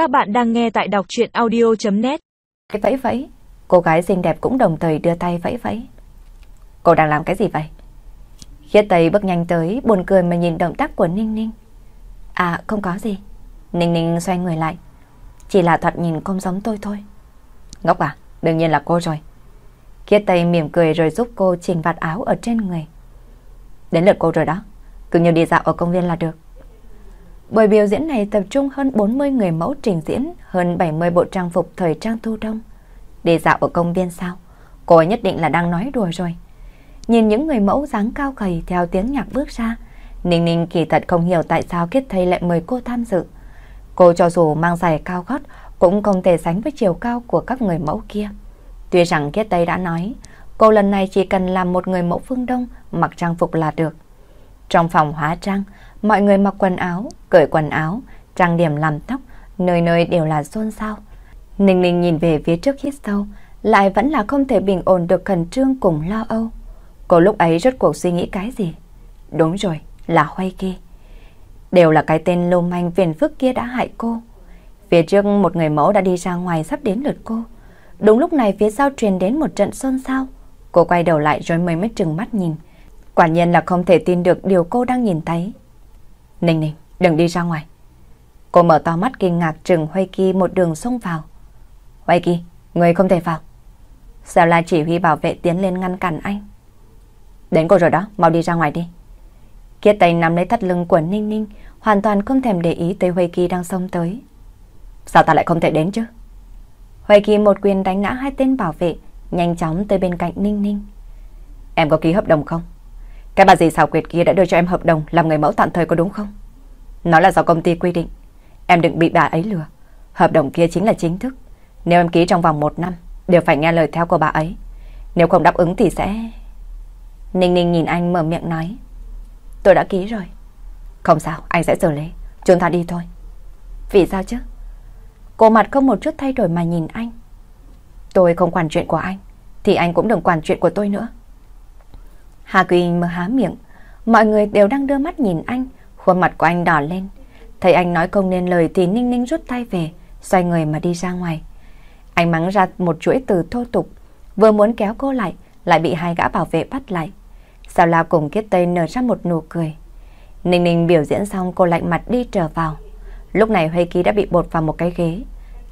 Các bạn đang nghe tại đọc chuyện audio.net Cái vẫy vẫy, cô gái xinh đẹp cũng đồng thời đưa tay vẫy vẫy. Cô đang làm cái gì vậy? Khiết Tây bước nhanh tới, buồn cười mà nhìn động tác của Ninh Ninh. À, không có gì. Ninh Ninh xoay người lại. Chỉ là thoạt nhìn không giống tôi thôi. Ngốc à, đương nhiên là cô rồi. Khiết Tây mỉm cười rồi giúp cô chỉnh vạt áo ở trên người. Đến lượt cô rồi đó, cứ như đi dạo ở công viên là được. Buổi biểu diễn này tập trung hơn 40 người mẫu trình diễn, hơn 70 bộ trang phục thời trang thu đông. Đi dạo ở công viên sao? Cô nhất định là đang nói đùa rồi. Nhìn những người mẫu dáng cao gầy theo tiếng nhạc bước ra, Ninh Ninh kỳ thật không hiểu tại sao Kết Thầy lại mời cô tham dự. Cô cho dù mang giày cao gót cũng không thể sánh với chiều cao của các người mẫu kia. Tuy rằng Kết Tây đã nói, cô lần này chỉ cần làm một người mẫu phương Đông mặc trang phục là được. Trong phòng hóa trang, mọi người mặc quần áo, cởi quần áo, trang điểm làm tóc, nơi nơi đều là xôn xao. Ninh Ninh nhìn về phía trước hít sâu, lại vẫn là không thể bình ổn được khẩn trương cùng lo âu. Cô lúc ấy rốt cuộc suy nghĩ cái gì? Đúng rồi, là Hoay kia. Đều là cái tên lô manh phiền phức kia đã hại cô. Phía trước một người mẫu đã đi ra ngoài sắp đến lượt cô. Đúng lúc này phía sau truyền đến một trận xôn xao. Cô quay đầu lại rồi mới mới trừng mắt nhìn. Quả nhiên là không thể tin được điều cô đang nhìn thấy. Ninh ninh, đừng đi ra ngoài. Cô mở to mắt kinh ngạc trừng Huy Kỳ một đường xông vào. Huy Kỳ, người không thể vào. Sao là chỉ huy bảo vệ tiến lên ngăn cản anh. Đến cô rồi đó, mau đi ra ngoài đi. Kiết tay nắm lấy thắt lưng của Ninh Ninh, hoàn toàn không thèm để ý tới Huy Kỳ đang xông tới. Sao ta lại không thể đến chứ? Huy Kỳ một quyền đánh ngã hai tên bảo vệ, nhanh chóng tới bên cạnh Ninh Ninh. Em có ký hợp đồng không? Cái bà dì xào quyệt kia đã đưa cho em hợp đồng làm người mẫu tạm thời có đúng không? Nó là do công ty quy định. Em đừng bị bà ấy lừa. Hợp đồng kia chính là chính thức. Nếu em ký trong vòng một năm, đều phải nghe lời theo của bà ấy. Nếu không đáp ứng thì sẽ... Ninh Ninh nhìn anh mở miệng nói. Tôi đã ký rồi. Không sao, anh sẽ xử lý. Chúng ta đi thôi. Vì sao chứ? Cô mặt không một chút thay đổi mà nhìn anh. Tôi không quản chuyện của anh, thì anh cũng đừng quản chuyện của tôi nữa. Hà Quỳ mở há miệng, mọi người đều đang đưa mắt nhìn anh, khuôn mặt của anh đỏ lên. Thấy anh nói không nên lời thì Ninh Ninh rút tay về, xoay người mà đi ra ngoài. Anh mắng ra một chuỗi từ thô tục, vừa muốn kéo cô lại, lại bị hai gã bảo vệ bắt lại. Sao La cùng Kiết Tây nở ra một nụ cười. Ninh Ninh biểu diễn xong cô lạnh mặt đi trở vào. Lúc này Huy Ký đã bị bột vào một cái ghế.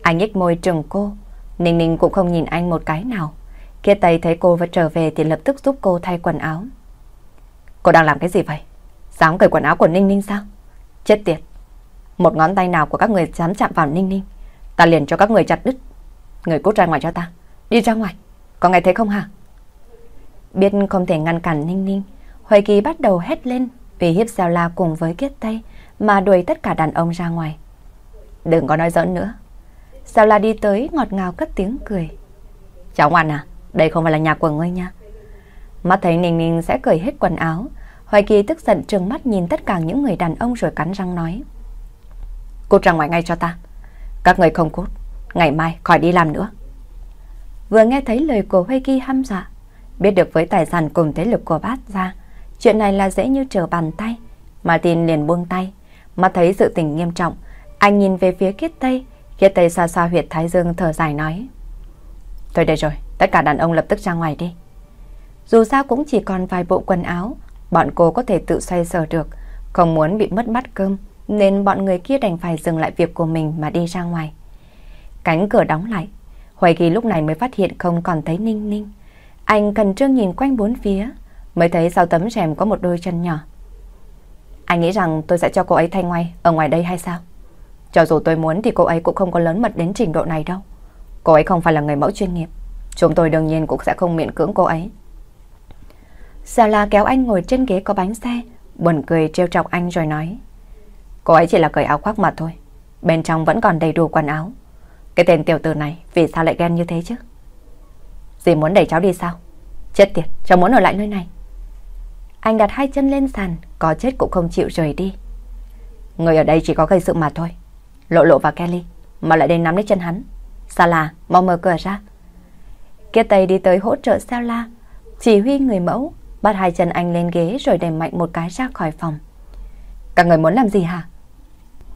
Anh nhếch môi trừng cô. Ninh Ninh cũng không nhìn anh một cái nào. Kiết Tây thấy cô vừa trở về thì lập tức giúp cô thay quần áo. Cô đang làm cái gì vậy? Dám cởi quần áo của Ninh Ninh sao? Chết tiệt. Một ngón tay nào của các người dám chạm vào Ninh Ninh. Ta liền cho các người chặt đứt. Người cút ra ngoài cho ta. Đi ra ngoài. Có nghe thấy không hả? Biết không thể ngăn cản Ninh Ninh, Huệ Kỳ bắt đầu hét lên vì hiếp Giao La cùng với Kiết Tay mà đuổi tất cả đàn ông ra ngoài. Đừng có nói giỡn nữa. Giao La đi tới ngọt ngào cất tiếng cười. Cháu ngoan à, đây không phải là nhà của ngươi nha. Mắt thấy Ninh Ninh sẽ cởi hết quần áo, Hoài Kỳ tức giận trừng mắt nhìn tất cả những người đàn ông rồi cắn răng nói. Cút ra ngoài ngay cho ta. Các người không cút, ngày mai khỏi đi làm nữa. Vừa nghe thấy lời của Hoài Kỳ hăm dọa, Biết được với tài sản cùng thế lực của bát ra, chuyện này là dễ như trở bàn tay. Martin liền buông tay, mà thấy sự tình nghiêm trọng. Anh nhìn về phía Kiết Tây, Kiết Tây xa xa huyệt Thái Dương thở dài nói. Thôi đây rồi, tất cả đàn ông lập tức ra ngoài đi. Dù sao cũng chỉ còn vài bộ quần áo, bọn cô có thể tự xoay sở được, không muốn bị mất bát cơm, nên bọn người kia đành phải dừng lại việc của mình mà đi ra ngoài. Cánh cửa đóng lại, Hoài Kỳ lúc này mới phát hiện không còn thấy Ninh Ninh. Anh cần trương nhìn quanh bốn phía, mới thấy sau tấm rèm có một đôi chân nhỏ. Anh nghĩ rằng tôi sẽ cho cô ấy thay ngoài ở ngoài đây hay sao? Cho dù tôi muốn thì cô ấy cũng không có lớn mật đến trình độ này đâu. Cô ấy không phải là người mẫu chuyên nghiệp. Chúng tôi đương nhiên cũng sẽ không miễn cưỡng cô ấy. Sao la kéo anh ngồi trên ghế có bánh xe, buồn cười trêu chọc anh rồi nói. Cô ấy chỉ là cởi áo khoác mà thôi. Bên trong vẫn còn đầy đủ quần áo. Cái tên tiểu tử này vì sao lại ghen như thế chứ? Dì muốn đẩy cháu đi sao? Chết tiệt, cháu muốn ở lại nơi này. Anh đặt hai chân lên sàn, có chết cũng không chịu rời đi. Người ở đây chỉ có gây sự mà thôi. Lộ lộ và Kelly, mà lại đến nắm lấy chân hắn. Sala, mau mở cửa ra. Kia Tây đi tới hỗ trợ Sala, chỉ huy người mẫu, bắt hai chân anh lên ghế rồi đẩy mạnh một cái ra khỏi phòng. Các người muốn làm gì hả?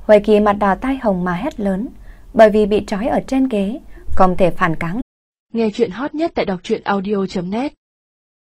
Huệ Kỳ mặt đỏ tai hồng mà hét lớn, bởi vì bị trói ở trên ghế, không thể phản kháng. Nghe chuyện hot nhất tại đọc truyện audio.net